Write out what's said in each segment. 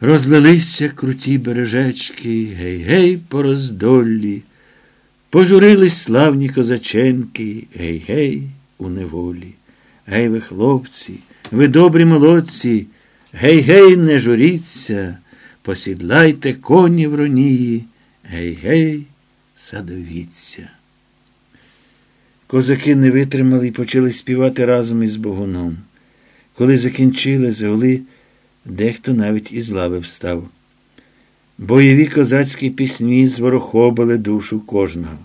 Розлилися круті бережечки, гей-гей по роздоллі, пожурились славні козаченки, гей-гей у неволі. Гей ви, хлопці, ви добрі молодці, гей-гей, не журіться, посідлайте коні в ронії, гей-гей, садовіться. Козаки не витримали і почали співати разом із Богуном. Коли закінчили, зголи, дехто навіть із лави встав. Бойові козацькі пісні зворохобили душу кожного.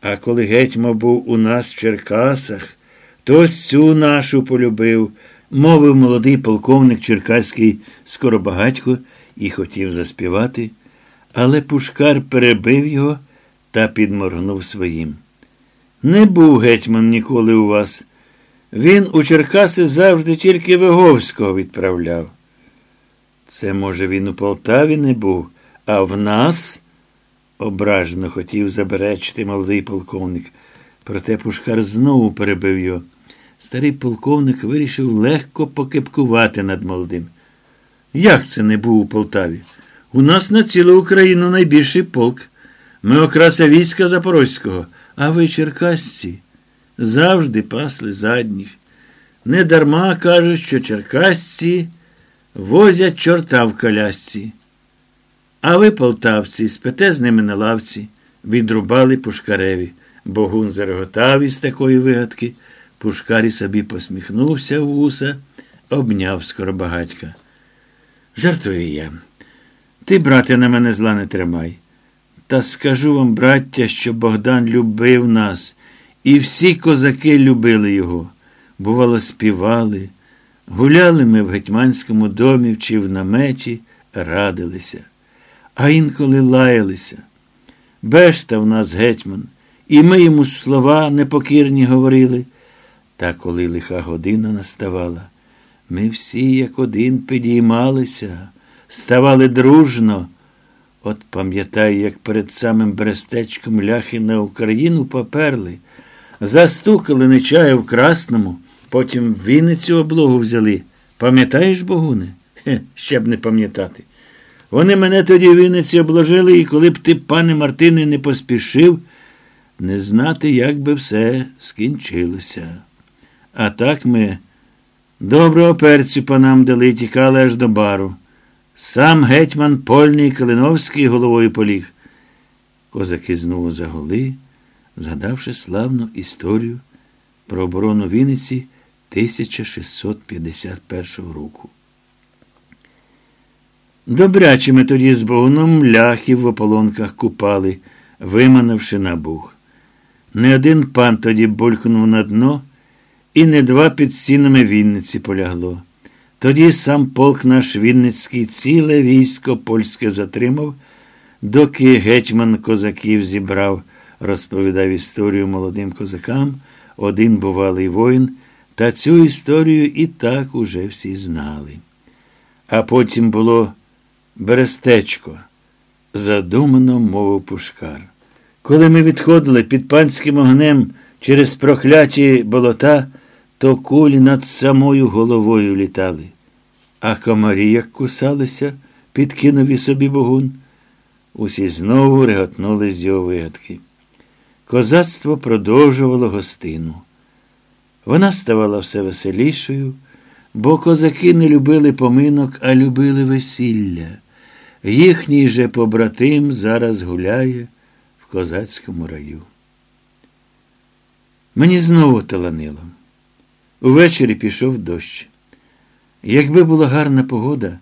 А коли гетьма був у нас в Черкасах, то ось цю нашу полюбив, мовив молодий полковник Черкаський скоробагатько і хотів заспівати, але пушкар перебив його та підморгнув своїм. Не був гетьман ніколи у вас. Він у Черкаси завжди тільки Виговського відправляв. Це, може, він у Полтаві не був, а в нас, ображено хотів заберечити молодий полковник. Проте пушкар знову перебив його. Старий полковник вирішив легко покипкувати над молодим. Як це не був у Полтаві? У нас на цілу Україну найбільший полк. Ми окраса війська Запорозького, а ви, черкасці, завжди пасли задніх. Недарма кажуть, що черкасці возять чорта в колясці. А ви, полтавці, спите з ними на лавці, відрубали пушкареві. Богун зареготав із такої вигадки. Пушкарі собі посміхнувся в вуса, обняв скоробагатька. Жартую я. Ти, брате, на мене зла не тримай. Та скажу вам, браття, що Богдан любив нас, і всі козаки любили його. Бувало, співали, гуляли ми в гетьманському домі чи в наметі, радилися, а інколи лаялися. Бешта в нас гетьман, і ми йому слова непокірні говорили. Та коли лиха година наставала, ми всі, як один, підіймалися, ставали дружно. От пам'ятаю, як перед самим Брестечком ляхи на Україну поперли, застукали нечаю в Красному, потім в Вінницю облогу взяли. Пам'ятаєш, Богуне? Хе, ще б не пам'ятати. Вони мене тоді в Вінниці обложили, і коли б ти, пане Мартине, не поспішив, не знати, як би все скінчилося. А так ми доброго перцю панам дали, тікали аж до бару. Сам гетьман Польний Калиновський головою поліг. Козаки знову заголи, згадавши славну історію про оборону Вінниці 1651 року. Добряче ми тоді з Богуном ляхів в ополонках купали, виманивши на бух. Не один пан тоді булькнув на дно, і не два під стінами Вінниці полягло. Тоді сам полк наш Вінницький ціле військо польське затримав, доки гетьман козаків зібрав, розповідав історію молодим козакам, один бувалий воїн, та цю історію і так уже всі знали. А потім було Берестечко, задумано мовив пушкар. Коли ми відходили під панським огнем через прокляті болота, то кулі над самою головою літали. А комарі як кусалися, підкинув і собі богун. Усі знову реготнули з його вигадки. Козацтво продовжувало гостину. Вона ставала все веселішою, бо козаки не любили поминок, а любили весілля. Їхній же побратим зараз гуляє в козацькому раю. Мені знову таланило. Увечері пішов дощ. Якби була гарна погода,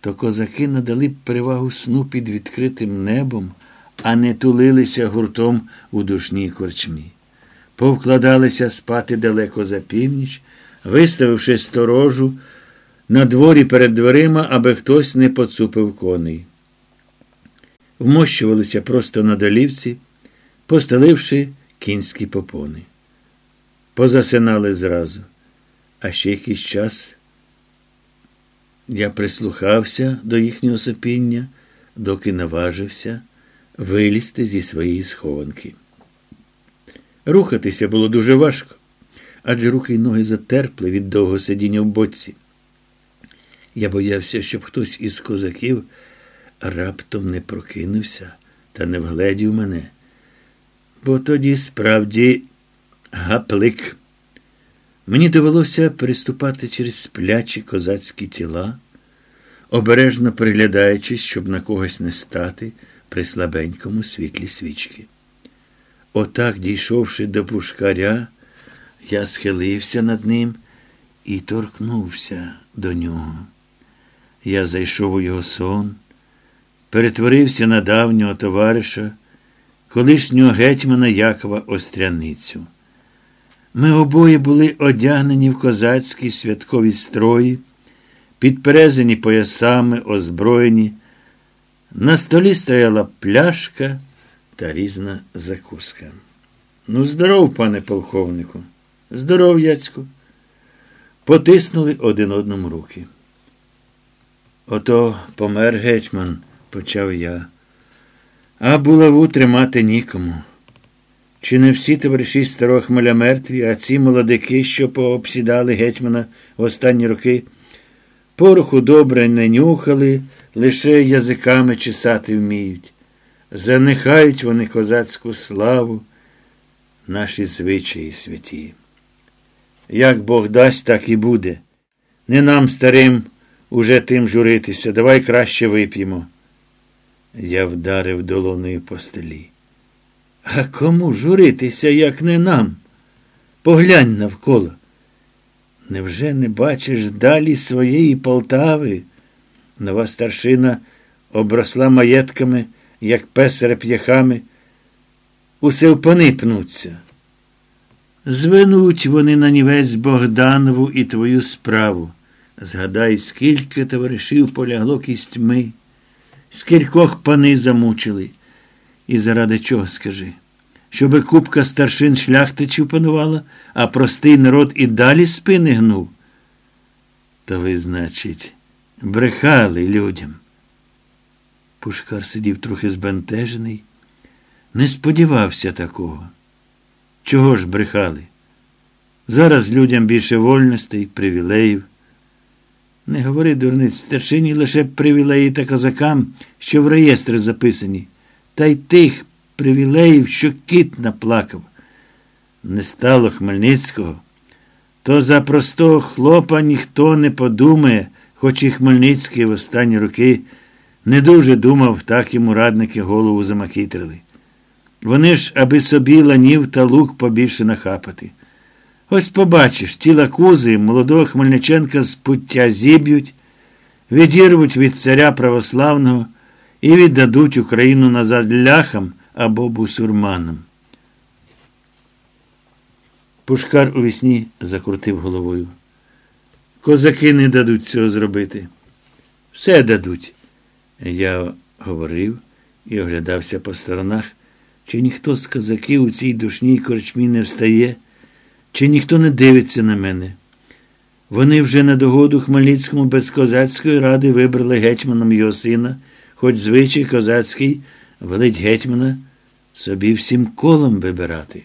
то козаки надали б перевагу сну під відкритим небом, а не тулилися гуртом у душній корчмі. Повкладалися спати далеко за північ, виставивши сторожу на дворі перед дверима, аби хтось не поцупив коней. Вмощувалися просто на долівці, постеливши кінські попони. Позасинали зразу. А ще якийсь час я прислухався до їхнього сопіння, доки наважився вилізти зі своєї схованки. Рухатися було дуже важко, адже руки й ноги затерпли від довго сидіння в боці. Я боявся, щоб хтось із козаків раптом не прокинувся та не вгледів мене. Бо тоді справді гаплик. Мені довелося переступати через сплячі козацькі тіла, обережно приглядаючись, щоб на когось не стати при слабенькому світлі свічки. Отак, дійшовши до пушкаря, я схилився над ним і торкнувся до нього. Я зайшов у його сон, перетворився на давнього товариша, колишнього гетьмана Якова Остряницю. Ми обоє були одягнені в козацькі святкові строї, підперезані поясами, озброєні. На столі стояла пляшка та різна закуска. Ну, здоров, пане полковнику. Здоров, Яцьку. Потиснули один одному руки. Ото помер гетьман, почав я. А булаву тримати нікому. Чи не всі товариші старого хмеля мертві, а ці молодики, що пообсідали гетьмана в останні роки, пороху добре не нюхали, лише язиками чесати вміють. Занехають вони козацьку славу, наші звичаї святі. Як Бог дасть, так і буде. Не нам, старим, уже тим журитися, давай краще вип'ємо. Я вдарив долоною по стелі. А кому журитися, як не нам? Поглянь навколо. Невже не бачиш далі своєї Полтави? Нова старшина обросла маєтками, як песера п'яхами. Усе в пани пнуться. Звинуть вони на нівець Богданову і твою справу. Згадай, скільки товаришів полягло кістьми, скількох пани замучили. І заради чого скажи? Щоби купка старшин шляхтичів панувала, а простий народ і далі спини гнув. То ви, значить, брехали людям. Пушкар сидів трохи збентежений, не сподівався такого. Чого ж брехали? Зараз людям більше вольностей, привілеїв. Не говори, дурниць, старшині лише привілеї та козакам, що в реєстри записані, та й тих привілеїв, що кіт наплакав. Не стало Хмельницького, то за простого хлопа ніхто не подумає, хоч і Хмельницький в останні роки не дуже думав, так йому радники голову замакітрили. Вони ж, аби собі ланів та лук побільше нахапати. Ось побачиш, тіла кузи молодого Хмельниченка з пуття зіб'ють, відірвуть від царя православного і віддадуть Україну назад ляхам або бусурманам. Пушкар у вісні закрутив головою. Козаки не дадуть цього зробити. Все дадуть. Я говорив і оглядався по сторонах, чи ніхто з козаків у цій душній корчмі не встає, чи ніхто не дивиться на мене. Вони вже на догоду Хмельницькому без козацької ради вибрали гетьманом його сина, хоч звичай козацький велить гетьмана собі всім колом вибирати.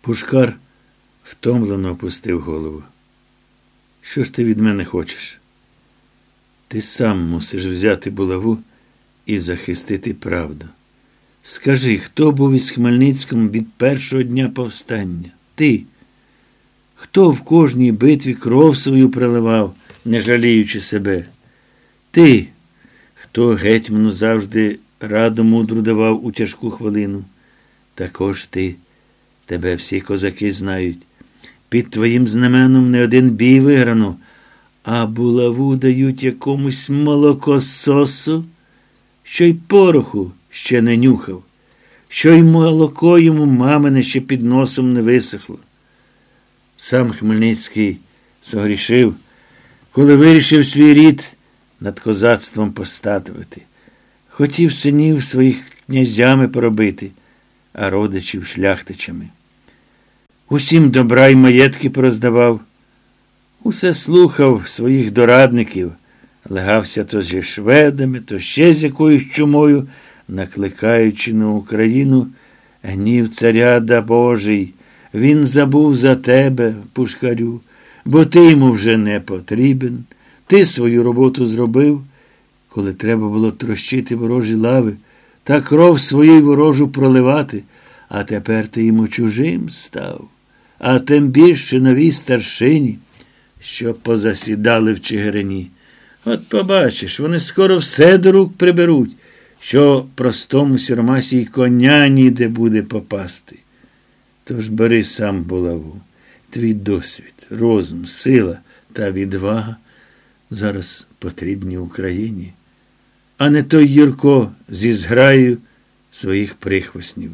Пушкар втомлено опустив голову. Що ж ти від мене хочеш? Ти сам мусиш взяти булаву і захистити правду. Скажи, хто був із Хмельницьким від першого дня повстання? Ти. Хто в кожній битві кров свою приливав, не жаліючи себе? Ти, хто гетьману завжди раду мудру давав у тяжку хвилину? Також ти, тебе всі козаки знають. Під твоїм знаменом не один бій виграно а булаву дають якомусь молокососу, що й пороху ще не нюхав, що й молоко йому мамине ще під носом не висохло. Сам Хмельницький согрішив, коли вирішив свій рід над козацтвом поставити. Хотів синів своїх князями поробити, а родичів шляхтичами. Усім добра й маєтки пороздавав. Усе слухав своїх дорадників, легався то зі шведами, то ще з якоюсь чумою, накликаючи на Україну гнів царя да Божий. Він забув за тебе, пушкарю, бо ти йому вже не потрібен. Ти свою роботу зробив, коли треба було трощити ворожі лави та кров свою ворожу проливати, а тепер ти йому чужим став, а тим більше новій старшині, що позасідали в Чигирині. От побачиш, вони скоро все до рук приберуть, що простому сірмасі й коня ніде буде попасти. Тож бери сам булаву, твій досвід, розум, сила та відвага зараз потрібні Україні, а не той Юрко зі зграю своїх прихвоснів.